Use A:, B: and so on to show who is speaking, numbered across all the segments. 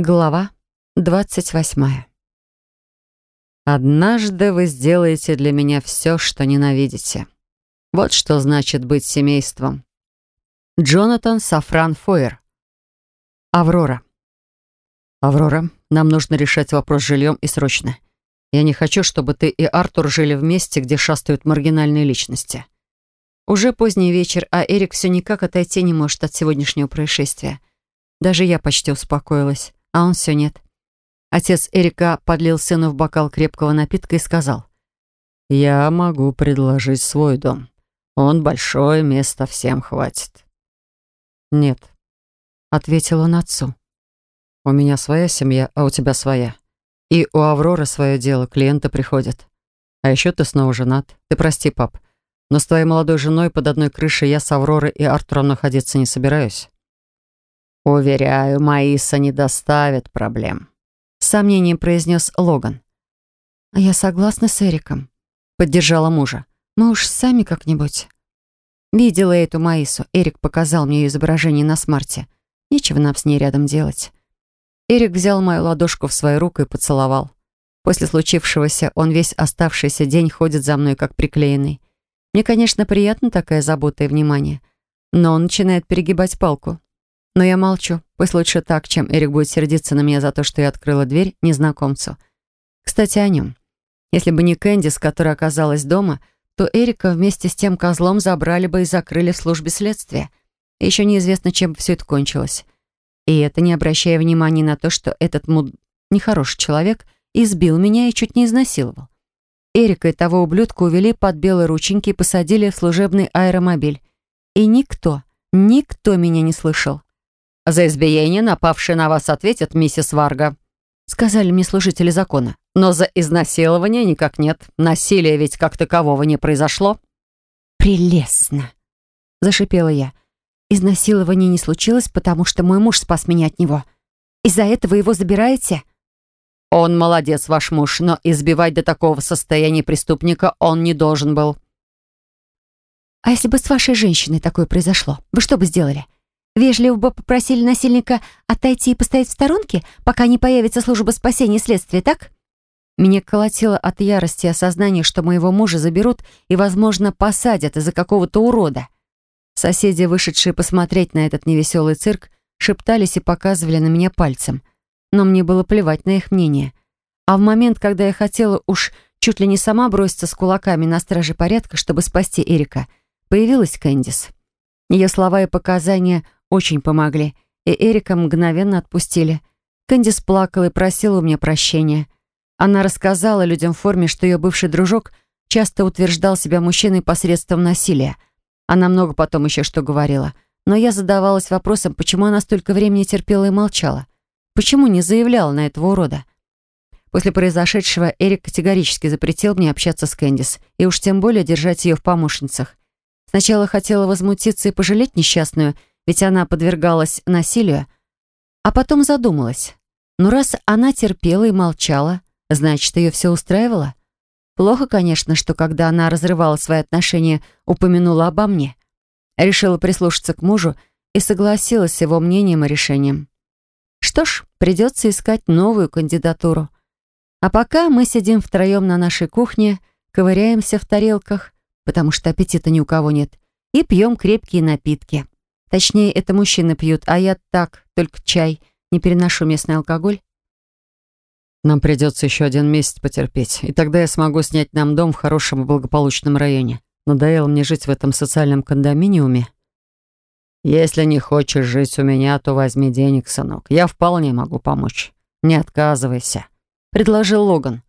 A: Глава двадцать восьмая. «Однажды вы сделаете для меня все, что ненавидите. Вот что значит быть семейством». Джонатан Сафран Фойер. Аврора. «Аврора, нам нужно решать вопрос с жильем и срочно. Я не хочу, чтобы ты и Артур жили вместе, где шастают маргинальные личности». Уже поздний вечер, а Эрик все никак отойти не может от сегодняшнего происшествия. Даже я почти успокоилась а он все нет. Отец Эрика подлил сыну в бокал крепкого напитка и сказал, «Я могу предложить свой дом. Он большой, места всем хватит». «Нет», — ответил он отцу. «У меня своя семья, а у тебя своя. И у Авроры свое дело, клиенты приходят. А еще ты снова женат. Ты прости, пап, но с твоей молодой женой под одной крышей я с Авророй и Артуром находиться не собираюсь». «Уверяю, Маиса не доставит проблем», — с сомнением произнес Логан.
B: «А я согласна с Эриком», — поддержала мужа. «Мы уж сами как-нибудь». Видела эту Маису. Эрик показал мне ее изображение на смарте. Нечего нам с ней рядом делать. Эрик взял мою ладошку в свою руку и поцеловал. После случившегося он весь оставшийся день ходит за мной как приклеенный. Мне, конечно, приятна такая забота и внимание, но он начинает перегибать палку. Но я молчу. Пусть лучше так, чем Эрик будет сердиться на меня за то, что я открыла дверь незнакомцу. Кстати, о нем. Если бы не Кэндис, которая оказалась дома, то Эрика вместе с тем козлом забрали бы и закрыли в службе следствия. Еще неизвестно, чем все это кончилось. И это не обращая внимания на то, что этот муд... нехороший человек избил меня и чуть не изнасиловал. Эрика и того ублюдка увели под белые рученьки и посадили в служебный аэромобиль. И никто, никто меня не слышал.
A: «За избиение напавшие на вас ответят, миссис Варга», сказали мне служители закона. «Но за изнасилование никак нет. Насилия ведь как такового не произошло».
B: «Прелестно!» — зашипела я. «Изнасилование не случилось, потому что мой муж спас меня от него. Из-за этого его забираете?»
A: «Он молодец, ваш муж, но избивать до такого состояния преступника он не должен был».
B: «А если бы с вашей женщиной такое произошло, вы что бы сделали?» Вежливо попросили насильника отойти и постоять в сторонке, пока не появится служба спасения и следствия, так? Меня колотило от ярости и осознания, что моего мужа заберут и, возможно, посадят из-за какого-то урода. Соседи, вышедшие посмотреть на этот невеселый цирк, шептались и показывали на меня пальцем. Но мне было плевать на их мнение. А в момент, когда я хотела уж чуть ли не сама броситься с кулаками на страже порядка, чтобы спасти Эрика, появилась Кэндис. Ее слова и показания очень помогли, и Эрика мгновенно отпустили. Кэндис плакала и просила у меня прощения. Она рассказала людям в форме, что ее бывший дружок часто утверждал себя мужчиной посредством насилия. Она много потом еще что говорила. Но я задавалась вопросом, почему она столько времени терпела и молчала. Почему не заявляла на этого урода? После произошедшего Эрик категорически запретил мне общаться с Кэндис и уж тем более держать ее в помощницах. Сначала хотела возмутиться и пожалеть несчастную, ведь она подвергалась насилию, а потом задумалась. Ну, раз она терпела и молчала, значит, ее все устраивало? Плохо, конечно, что когда она разрывала свои отношения, упомянула обо мне. Решила прислушаться к мужу и согласилась с его мнением и решением. Что ж, придется искать новую кандидатуру. А пока мы сидим втроем на нашей кухне, ковыряемся в тарелках, потому что аппетита ни у кого нет, и пьем крепкие напитки. Точнее, это мужчины пьют, а я так, только чай. Не переношу местный алкоголь.
A: Нам придется еще один месяц потерпеть, и тогда я смогу снять нам дом в хорошем и благополучном районе. Надоело мне жить в этом социальном кондоминиуме. Если не хочешь жить у меня, то возьми денег, сынок. Я вполне могу помочь. Не отказывайся, предложил Логан.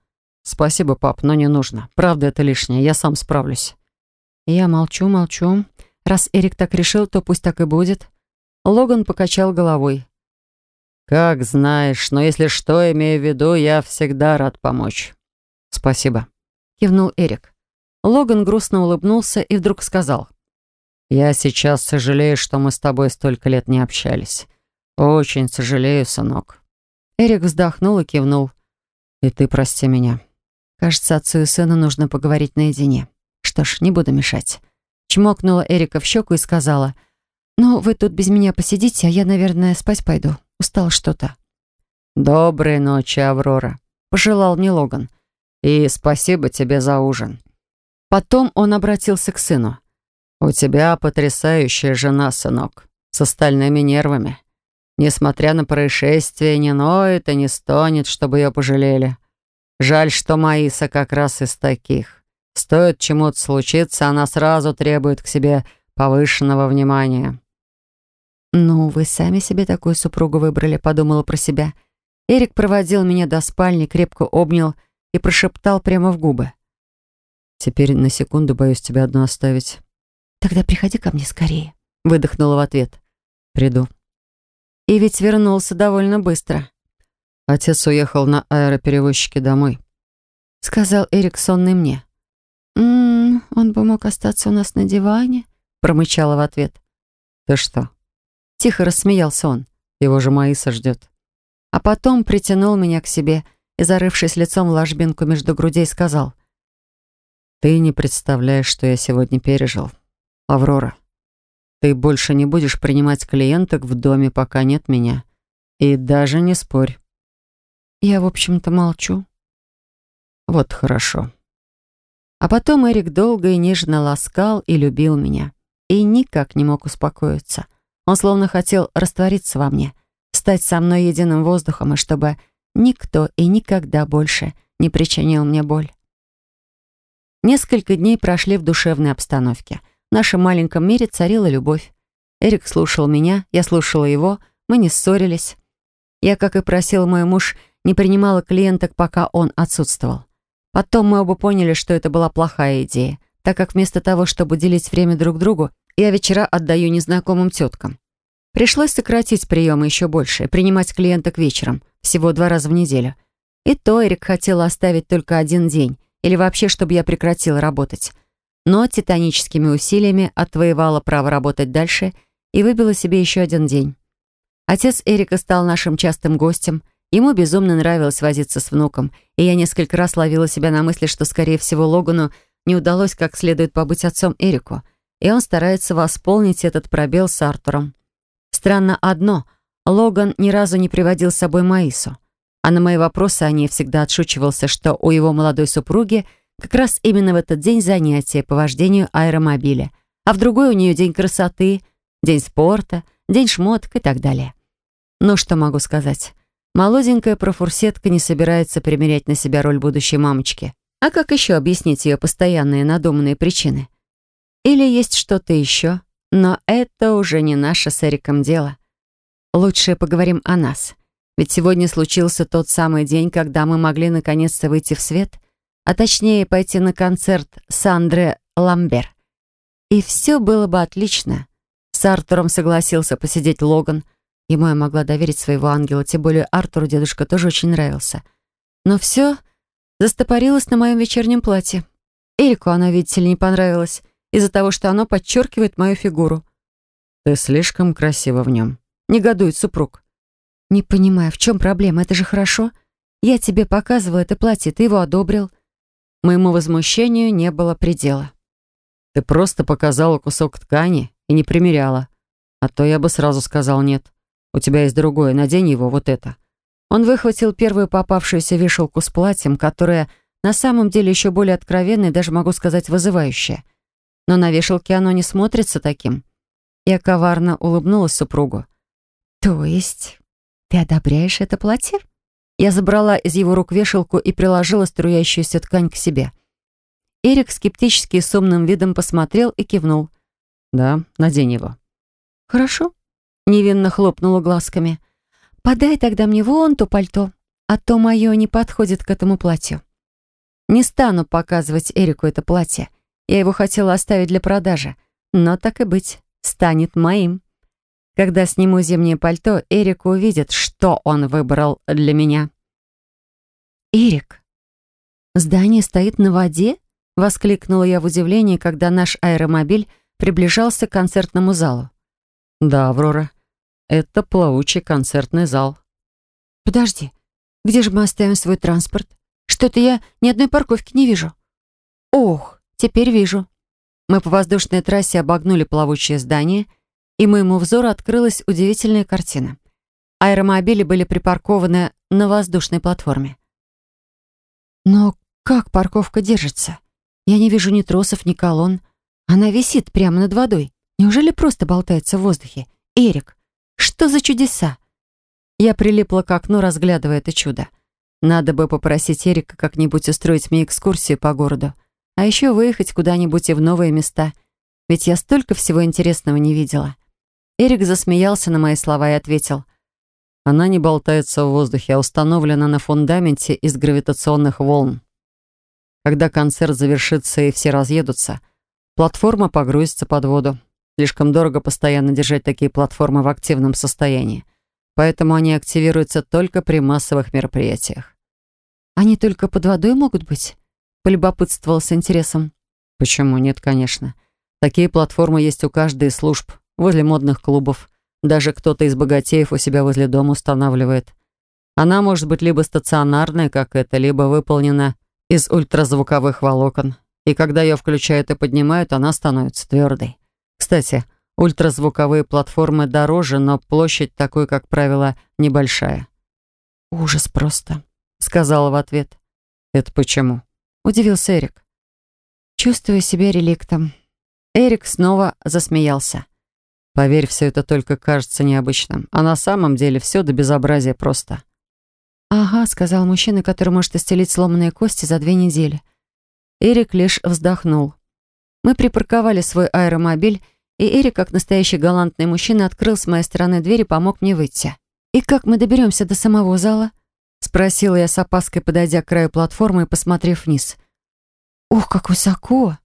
A: Спасибо, пап, но не нужно. Правда, это лишнее. Я сам справлюсь.
B: Я молчу, молчу. Раз Эрик так решил, то пусть так и будет. Логан покачал головой.
A: «Как знаешь, но если что, имею в виду, я всегда рад помочь». «Спасибо», — кивнул Эрик.
B: Логан грустно улыбнулся и вдруг сказал.
A: «Я сейчас сожалею, что мы с тобой столько лет не общались. Очень сожалею, сынок».
B: Эрик вздохнул и кивнул.
A: «И ты прости меня».
B: Кажется, отцу и сыну нужно поговорить наедине. Что ж, не буду мешать. Чмокнула Эрика в щеку и сказала, «Ну, вы тут без меня посидите, а я, наверное, спать пойду. Устал что-то».
A: «Доброй ночи, Аврора», — пожелал мне Логан. «И спасибо тебе за ужин». Потом он обратился к сыну. «У тебя потрясающая жена, сынок, с остальными нервами. Несмотря на происшествие, не ноет и не стонет, чтобы ее пожалели. Жаль, что Маиса как раз из таких. Стоит чему-то случиться, она сразу требует к себе повышенного внимания».
B: «Ну, вы сами себе такую супругу выбрали», — подумала про себя. Эрик проводил меня до спальни, крепко обнял и прошептал прямо в губы.
A: «Теперь на секунду боюсь тебя одну оставить».
B: «Тогда приходи ко мне скорее», —
A: выдохнула в ответ. «Приду».
B: И ведь вернулся довольно быстро.
A: Отец уехал на аэроперевозчике домой.
B: Сказал Эрик сонный мне. «М -м, он бы мог остаться у нас на диване», — промычала в ответ.
A: «Ты что?»
B: Тихо рассмеялся он.
A: «Его же Маиса ждет».
B: А потом притянул меня к себе и, зарывшись лицом в ложбинку между грудей, сказал.
A: «Ты не представляешь, что я сегодня пережил. Аврора, ты больше не будешь принимать клиенток в доме, пока нет меня. И даже не спорь».
B: «Я, в общем-то, молчу».
A: «Вот хорошо».
B: А потом Эрик долго и нежно ласкал и любил меня. И никак не мог успокоиться. Он словно хотел раствориться во мне, стать со мной единым воздухом, и чтобы никто и никогда больше не причинил мне боль. Несколько дней прошли в душевной обстановке. В нашем маленьком мире царила любовь. Эрик слушал меня, я слушала его, мы не ссорились. Я, как и просил мой муж, не принимала клиенток, пока он отсутствовал. Потом мы оба поняли, что это была плохая идея, так как вместо того, чтобы уделить время друг другу, я вечера отдаю незнакомым теткам. Пришлось сократить приемы еще больше, принимать клиенток вечером, всего два раза в неделю. И то Эрик хотел оставить только один день, или вообще, чтобы я прекратила работать. Но титаническими усилиями отвоевала право работать дальше и выбила себе еще один день. Отец Эрика стал нашим частым гостем. Ему безумно нравилось возиться с внуком, и я несколько раз ловила себя на мысли, что, скорее всего, Логану не удалось как следует побыть отцом Эрику, и он старается восполнить этот пробел с Артуром. Странно одно — Логан ни разу не приводил с собой Маису. А на мои вопросы о ней всегда отшучивался, что у его молодой супруги как раз именно в этот день занятия по вождению аэромобиля, а в другой у нее день красоты, день спорта, день шмоток и так далее. Ну, что могу сказать? Молоденькая профурсетка не собирается примерять на себя роль будущей мамочки. А как еще объяснить ее постоянные надуманные причины? Или есть что-то еще? Но это уже не наше с Эриком дело. Лучше поговорим о нас. Ведь сегодня случился тот самый день, когда мы могли наконец-то выйти в свет, а точнее пойти на концерт Сандре Ламбер. И все было бы отлично. С Артуром согласился посидеть Логан. Ему я могла доверить своего ангела, тем более Артуру дедушка тоже очень нравился. Но все застопорилось на моем вечернем платье. Эрику оно, видите ли, не понравилось из-за того, что оно подчеркивает мою фигуру.
A: «Ты слишком красива в нем», — негодует супруг.
B: «Не понимаю, в чем проблема? Это же хорошо. Я тебе показывала это платье, ты его одобрил».
A: Моему возмущению не было предела. «Ты просто показала кусок ткани и не примеряла. А то я бы сразу сказал нет. У тебя есть другое, надень его, вот это». Он выхватил первую попавшуюся вешалку с платьем, которая на самом деле еще более откровенная, даже могу сказать, вызывающая. Но на вешалке оно не смотрится таким. Я коварно улыбнулась супругу.
B: «То есть «Ты одобряешь это платье?» Я забрала из его рук вешалку и приложила струящуюся ткань к себе. Эрик скептически и с умным видом посмотрел и кивнул.
A: «Да, надень его».
B: «Хорошо», — невинно хлопнула глазками. «Подай тогда мне вон то пальто, а то мое не подходит к этому платью». Не стану показывать Эрику это платье. Я его хотела оставить для продажи, но так и быть, станет моим. Когда сниму зимнее пальто, Эрик увидит, что он выбрал для меня. «Эрик, здание стоит на воде?» — воскликнула я в удивлении, когда наш аэромобиль приближался к концертному залу.
A: «Да, Аврора, это плавучий концертный зал».
B: «Подожди, где же мы оставим свой транспорт? Что-то я ни одной парковки не вижу». «Ох, теперь вижу». Мы по воздушной трассе обогнули плавучее здание — и моему взору открылась удивительная картина.
A: Аэромобили были припаркованы на воздушной платформе.
B: Но как парковка держится? Я не вижу ни тросов, ни колонн. Она висит прямо над водой. Неужели просто болтается в воздухе? Эрик, что за чудеса?
A: Я прилипла к окну, разглядывая это чудо. Надо бы попросить Эрика как-нибудь устроить мне экскурсию по городу. А еще выехать куда-нибудь и в новые места. Ведь я столько всего интересного не видела. Эрик засмеялся на мои слова и ответил. Она не болтается в воздухе, а установлена на фундаменте из гравитационных волн. Когда концерт завершится и все разъедутся, платформа погрузится под воду. Слишком дорого постоянно держать такие платформы в активном состоянии. Поэтому они активируются только при массовых мероприятиях.
B: «Они только под водой могут быть?» Полюбопытствовал с интересом.
A: «Почему нет, конечно. Такие платформы есть у каждой служб, возле модных клубов. Даже кто-то из богатеев у себя возле дома устанавливает. Она может быть либо стационарной, как это, либо выполнена из ультразвуковых волокон. И когда ее включают и поднимают, она становится твердой. Кстати, ультразвуковые платформы дороже, но площадь такой, как правило, небольшая.
B: «Ужас просто», —
A: сказала в ответ. «Это почему?» — удивился Эрик.
B: «Чувствую себя реликтом».
A: Эрик снова засмеялся. «Поверь, все это только кажется необычным, а на самом деле все до безобразия просто».
B: «Ага», — сказал мужчина, который может исцелить сломанные кости за две недели.
A: Эрик лишь вздохнул. Мы припарковали свой аэромобиль, и Эрик, как настоящий галантный мужчина, открыл с моей стороны дверь и помог мне выйти.
B: «И как мы доберемся до самого зала?»
A: — спросила я с опаской, подойдя к краю платформы и посмотрев вниз.
B: «Ух, как высоко!»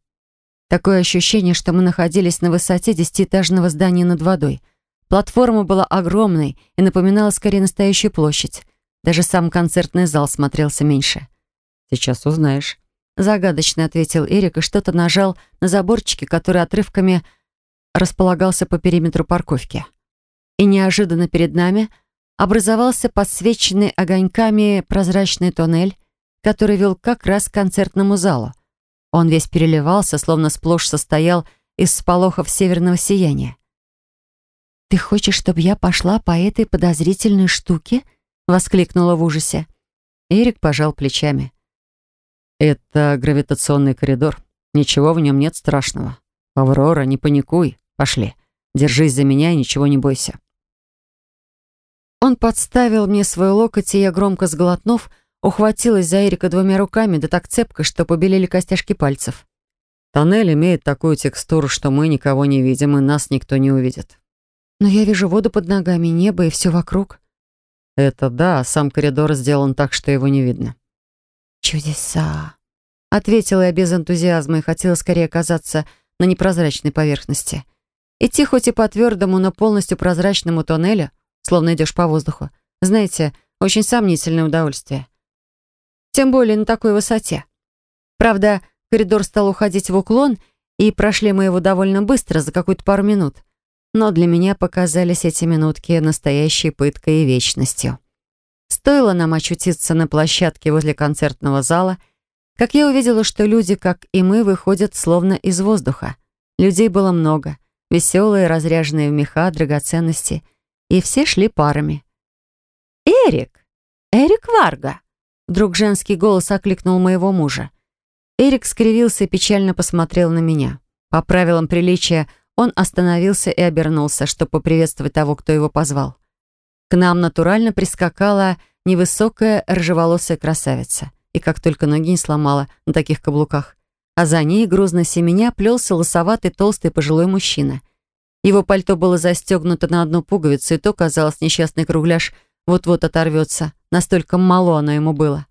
A: Такое ощущение, что мы находились на высоте десятиэтажного здания над водой. Платформа была огромной и напоминала скорее настоящую площадь. Даже сам концертный зал смотрелся меньше. «Сейчас узнаешь». Загадочно ответил Эрик и что-то нажал на заборчике, который отрывками располагался по периметру парковки. И неожиданно перед нами образовался подсвеченный огоньками прозрачный тоннель, который вел как раз к концертному залу. Он весь переливался, словно сплошь состоял из сполохов северного сияния.
B: «Ты хочешь, чтобы я пошла по этой подозрительной штуке?» — воскликнула в ужасе.
A: Эрик пожал плечами. «Это гравитационный коридор. Ничего в нем нет страшного. Аврора, не паникуй. Пошли. Держись за меня и ничего не бойся». Он подставил мне свой локоть, и я, громко сглотнув, ухватилась за Эрика двумя руками, да так цепко, что побелели костяшки пальцев. Тоннель имеет такую текстуру, что мы никого не видим, и нас никто не увидит.
B: Но я вижу воду под ногами, небо и все вокруг.
A: Это да, сам коридор сделан так, что его не видно.
B: «Чудеса!»
A: — ответила я без энтузиазма и хотела скорее оказаться на непрозрачной поверхности. Идти хоть и по твердому, но полностью прозрачному тоннелю, словно идешь по воздуху, знаете, очень сомнительное удовольствие. Тем более на такой высоте. Правда, коридор стал уходить в уклон, и прошли мы его довольно быстро, за какую-то пару минут. Но для меня показались эти минутки настоящей пыткой и вечностью. Стоило нам очутиться на площадке возле концертного зала, как я увидела, что люди, как и мы, выходят словно из воздуха. Людей было много, веселые, разряженные в меха, драгоценности, и все шли парами. «Эрик! Эрик Варга!» Вдруг женский голос окликнул моего мужа. Эрик скривился и печально посмотрел на меня. По правилам приличия он остановился и обернулся, чтобы поприветствовать того, кто его позвал. К нам натурально прискакала невысокая рыжеволосая красавица. И как только ноги не сломала на таких каблуках. А за ней, грузно семеня, плелся лосоватый толстый пожилой мужчина. Его пальто было застегнуто на одну пуговицу, и то, казалось, несчастный кругляш вот-вот оторвется. Настолько мало оно ему было.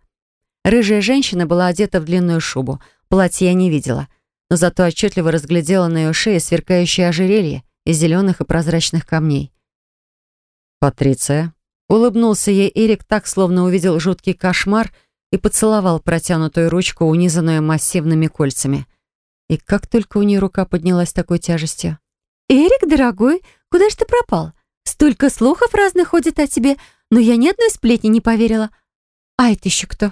A: Рыжая женщина была одета в длинную шубу. Платье я не видела, но зато отчетливо разглядела на ее шее сверкающее ожерелье из зеленых и прозрачных камней. «Патриция», — улыбнулся ей Эрик так, словно увидел жуткий кошмар и поцеловал протянутую ручку, унизанную массивными кольцами. И как только у нее рука поднялась такой тяжестью.
B: «Эрик, дорогой, куда ж ты пропал? Столько слухов разных ходит о тебе, но я ни одной сплетни не поверила. А это еще кто?»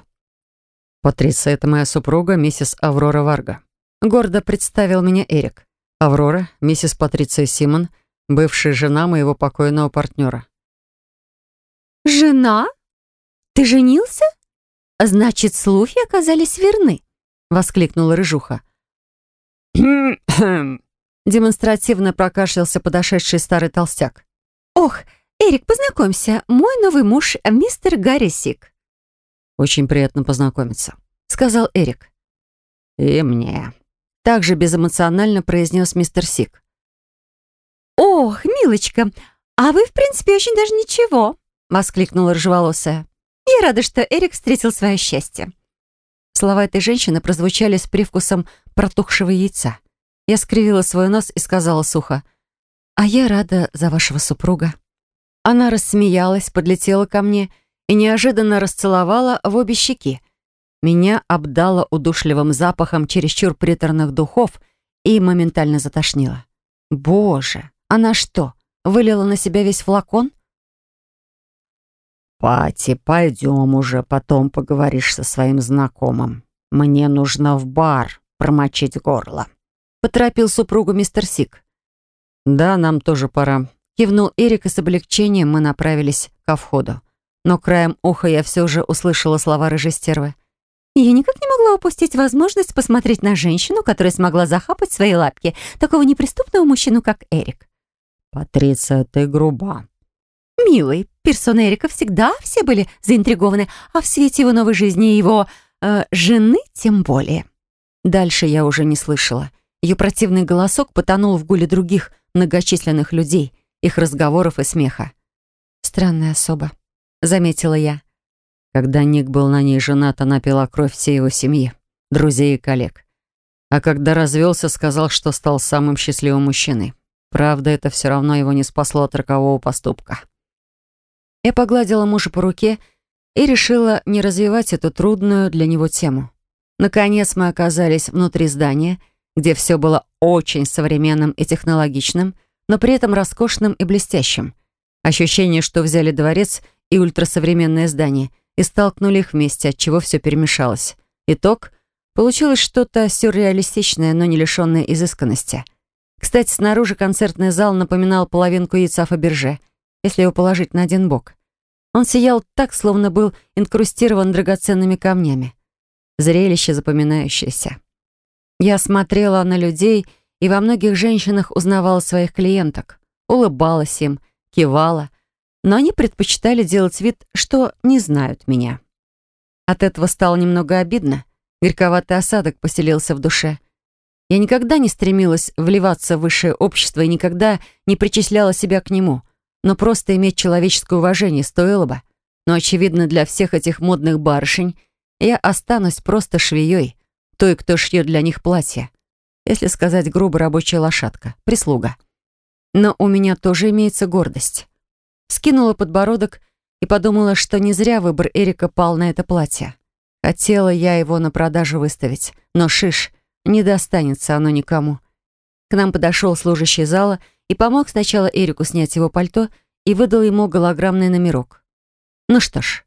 A: «Патриция — это моя супруга, миссис Аврора Варга». Гордо представил меня Эрик. Аврора, миссис Патриция Симон, бывшая жена моего покойного партнера.
B: Жена? Ты женился? Значит, слухи оказались верны, воскликнула Рыжуха.
A: Демонстративно прокашлялся подошедший старый толстяк.
B: Ох, Эрик, познакомься, мой новый муж, мистер Гарри Сик.
A: Очень приятно познакомиться, сказал Эрик. И мне. Также безэмоционально произнес мистер Сик.
B: «Ох, милочка, а вы, в принципе, очень даже ничего», — воскликнула рыжеволосая. «Я рада, что Эрик встретил свое счастье».
A: Слова этой женщины прозвучали с привкусом протухшего яйца. Я скривила свой нос и сказала сухо, «А я рада за вашего супруга». Она рассмеялась, подлетела ко мне и неожиданно расцеловала в обе щеки. Меня обдало удушливым запахом чересчур приторных духов и моментально затошнило. «Боже, она что, Вылила на себя весь флакон?
C: «Пати, пойдем уже, потом поговоришь со своим знакомым. Мне нужно в бар промочить горло», —
A: поторопил супругу мистер Сик. «Да, нам тоже пора», — кивнул Эрик, и с облегчением мы направились ко входу. Но краем уха я все же услышала слова рыжестервы.
B: «Я никак не могла упустить возможность посмотреть на женщину, которая смогла захапать свои лапки такого неприступного мужчину, как Эрик.
C: «Патриция, ты груба».
B: «Милый, персоны Эрика всегда все были заинтригованы, а в свете его новой жизни и его э, жены тем более».
A: Дальше я уже не слышала. Ее противный голосок потонул в гуле других многочисленных людей, их разговоров и смеха. «Странная особа», — заметила я. Когда Ник был на ней женат, она пила кровь всей его семьи, друзей и коллег. А когда развелся, сказал, что стал самым счастливым мужчиной. Правда, это все равно его не спасло от рокового поступка. Я погладила мужа по руке и решила не развивать эту трудную для него тему. Наконец мы оказались внутри здания, где все было очень современным и технологичным, но при этом роскошным и блестящим. Ощущение, что взяли дворец и ультрасовременное здание и столкнули их вместе, от чего все перемешалось. Итог — получилось что-то сюрреалистичное, но не лишенное изысканности — кстати, снаружи концертный зал напоминал половинку яйца Фаберже, если его положить на один бок. Он сиял так, словно был инкрустирован драгоценными камнями. Зрелище запоминающееся. Я смотрела на людей и во многих женщинах узнавала своих клиенток, улыбалась им, кивала, но они предпочитали делать вид, что не знают меня. От этого стало немного обидно. Горьковатый осадок поселился в душе — я никогда не стремилась вливаться в высшее общество и никогда не причисляла себя к нему. Но просто иметь человеческое уважение стоило бы. Но, очевидно, для всех этих модных барышень я останусь просто швеей, той, кто шьет для них платья. Если сказать грубо, рабочая лошадка, прислуга. Но у меня тоже имеется гордость. Скинула подбородок и подумала, что не зря выбор Эрика пал на это платье. Хотела я его на продажу выставить, но шиш — не достанется оно никому. К нам подошел служащий зала и помог сначала Эрику снять его пальто и выдал ему голограммный номерок. Ну что ж,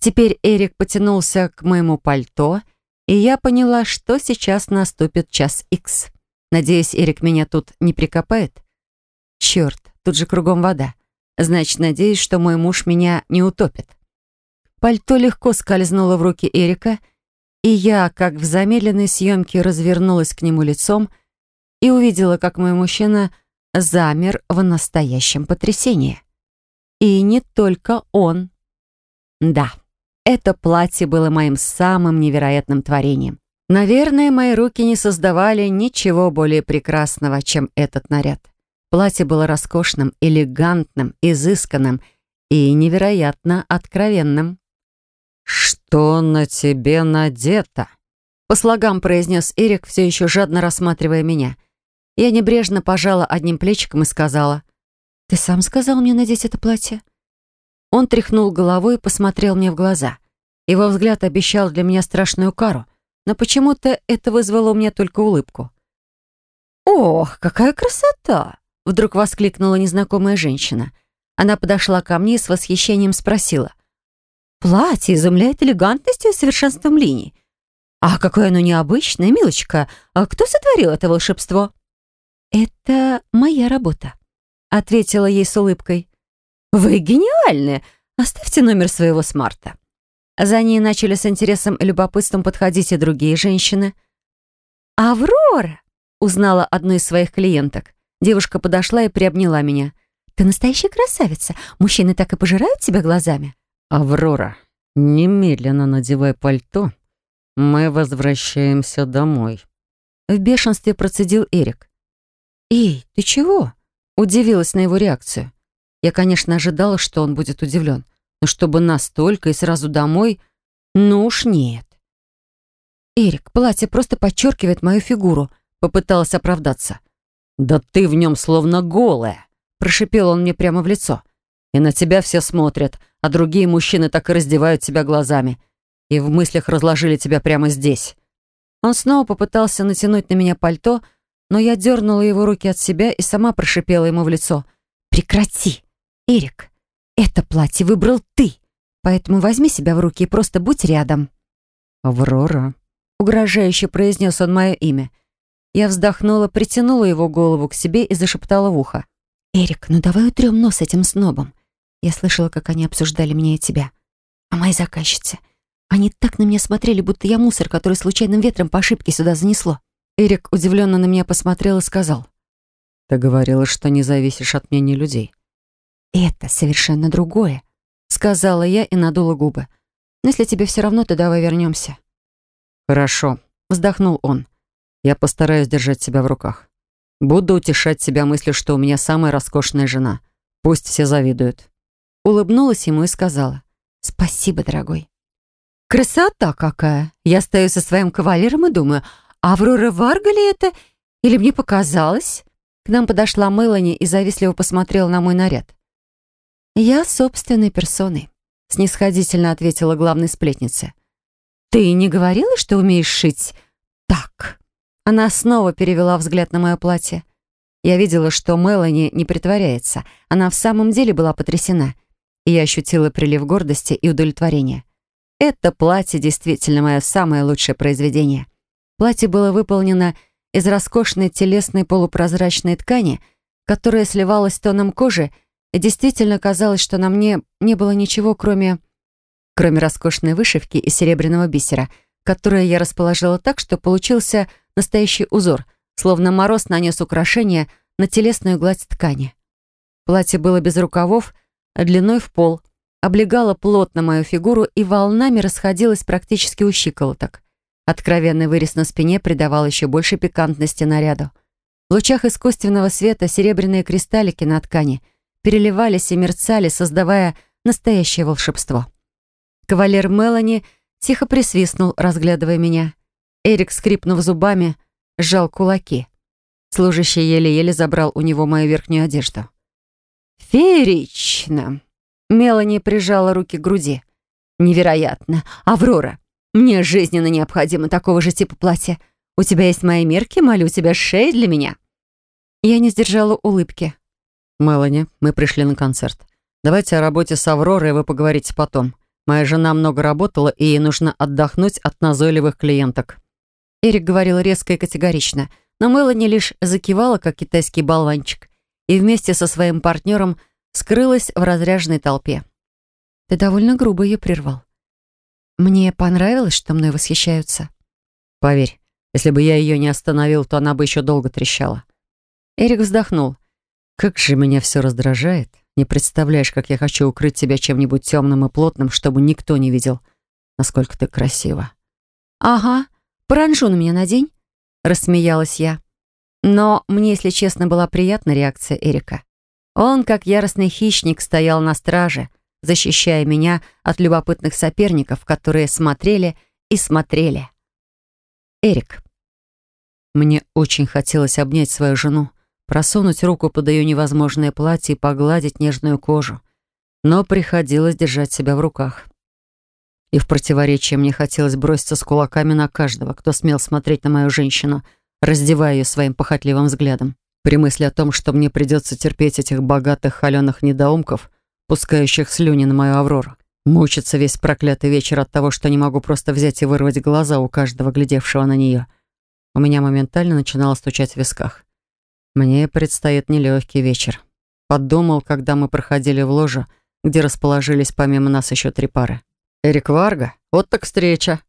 A: теперь Эрик потянулся к моему пальто, и я поняла, что сейчас наступит час икс. Надеюсь, Эрик меня тут не прикопает? Черт, тут же кругом вода. Значит, надеюсь, что мой муж меня не утопит. Пальто легко скользнуло в руки Эрика — и я, как в замедленной съемке, развернулась к нему лицом и увидела, как мой мужчина замер в настоящем потрясении. И не только он. Да, это платье было моим самым невероятным творением. Наверное, мои руки не создавали ничего более прекрасного, чем этот наряд. Платье было роскошным, элегантным, изысканным и невероятно откровенным.
C: «Что на тебе надето?»
A: По слогам произнес Эрик, все еще жадно рассматривая меня. Я небрежно пожала одним плечиком и сказала, «Ты сам сказал мне надеть это платье?» Он тряхнул головой и посмотрел мне в глаза. Его взгляд обещал для меня страшную кару, но почему-то это вызвало у меня только улыбку. «Ох, какая красота!» — вдруг воскликнула незнакомая женщина. Она подошла ко мне и с восхищением спросила. Платье изумляет элегантностью и совершенством линий. А какое оно необычное, милочка. А кто сотворил это волшебство? Это моя работа, ответила ей с улыбкой. Вы гениальны. Оставьте номер своего смарта». За ней начали с интересом и любопытством подходить и другие женщины. «Аврора!» — узнала одну из своих клиенток. Девушка подошла и приобняла меня. «Ты настоящая красавица. Мужчины так и пожирают тебя глазами».
C: «Аврора, немедленно надевай пальто. Мы возвращаемся домой».
A: В бешенстве процедил Эрик. «Эй, ты чего?» Удивилась на его реакцию. Я, конечно, ожидала, что он будет удивлен. Но чтобы настолько и сразу домой, ну уж нет. «Эрик, платье просто подчеркивает мою фигуру», — попыталась оправдаться.
C: «Да ты в нем словно голая», — прошипел он мне прямо в лицо. «И на тебя все смотрят, а другие мужчины так и раздевают тебя глазами. И в мыслях разложили тебя прямо здесь».
A: Он снова попытался натянуть на меня пальто, но я дернула его руки от себя и сама прошипела ему в лицо. «Прекрати, Эрик, это платье выбрал ты, поэтому возьми себя в руки и просто будь рядом».
C: «Аврора»,
A: Угрожающе произнес он мое имя. Я вздохнула, притянула его голову к себе и зашептала в ухо. «Эрик, ну давай утрем нос этим снобом. Я слышала, как они обсуждали меня и тебя. А мои заказчицы. Они так на меня смотрели, будто я мусор, который случайным ветром по ошибке сюда занесло». Эрик удивленно на меня посмотрел и сказал.
C: «Ты говорила, что не зависишь от мнения людей».
A: «Это совершенно другое», — сказала я и надула губы. «Но если тебе все равно, то давай вернемся.
C: «Хорошо», — вздохнул он. «Я постараюсь держать себя в руках. Буду утешать себя мыслью, что у меня самая роскошная жена. Пусть все завидуют».
A: Улыбнулась ему и сказала. «Спасибо, дорогой». «Красота какая! Я стою со своим кавалером и думаю, Аврора Варга ли это? Или мне показалось?» К нам подошла Мелани и завистливо посмотрела на мой наряд. «Я собственной персоной», — снисходительно ответила главной сплетница. «Ты не говорила, что умеешь шить так?» Она снова перевела взгляд на мое платье. Я видела, что Мелани не притворяется. Она в самом деле была потрясена. И я ощутила прилив гордости и удовлетворения. Это платье действительно мое самое лучшее произведение. Платье было выполнено из роскошной телесной полупрозрачной ткани, которая сливалась с тоном кожи, и действительно казалось, что на мне не было ничего, кроме кроме роскошной вышивки и серебряного бисера, которое я расположила так, что получился настоящий узор, словно мороз нанес украшение на телесную гладь ткани. Платье было без рукавов, длиной в пол, облегало плотно мою фигуру и волнами расходилось практически у щиколоток. Откровенный вырез на спине придавал еще больше пикантности наряду. В лучах искусственного света серебряные кристаллики на ткани переливались и мерцали, создавая настоящее волшебство. Кавалер Мелани тихо присвистнул, разглядывая меня. Эрик, скрипнув зубами, сжал кулаки. Служащий еле-еле забрал у него мою верхнюю одежду. «Феерично!» Мелани прижала руки к груди. «Невероятно! Аврора, мне жизненно необходимо такого же типа платья. У тебя есть мои мерки, молю тебя, шеи для меня». Я не сдержала улыбки.
C: «Мелани, мы пришли на концерт. Давайте о работе с Авророй вы поговорите потом. Моя жена много работала, и ей нужно отдохнуть от назойливых клиенток».
A: Эрик говорил резко и категорично, но Мелани лишь закивала, как китайский болванчик, и вместе со своим партнером скрылась в разряженной толпе. «Ты довольно грубо ее прервал. Мне понравилось, что мной восхищаются».
C: «Поверь, если бы я ее не остановил, то она бы еще долго трещала».
A: Эрик вздохнул.
C: «Как же меня все раздражает. Не представляешь, как я хочу укрыть тебя чем-нибудь темным и плотным, чтобы никто не видел, насколько ты красива».
A: «Ага, паранжу на меня надень», — рассмеялась я. Но мне, если честно, была приятна реакция Эрика. Он, как яростный хищник, стоял на страже, защищая меня от любопытных соперников, которые смотрели и смотрели. Эрик.
C: Мне очень хотелось обнять свою жену, просунуть руку под ее невозможное платье и погладить нежную кожу. Но приходилось держать себя в руках. И в противоречие мне хотелось броситься с кулаками на каждого, кто смел смотреть на мою женщину, раздевая ее своим похотливым взглядом. При мысли о том, что мне придется терпеть этих богатых холеных недоумков, пускающих слюни на мою Аврору, мучиться весь проклятый вечер от того, что не могу просто взять и вырвать глаза у каждого, глядевшего на нее, у меня моментально начинало стучать в висках. Мне предстоит нелегкий вечер. Подумал, когда мы проходили в ложу, где расположились помимо нас еще три пары. Эрик Варга, вот так встреча.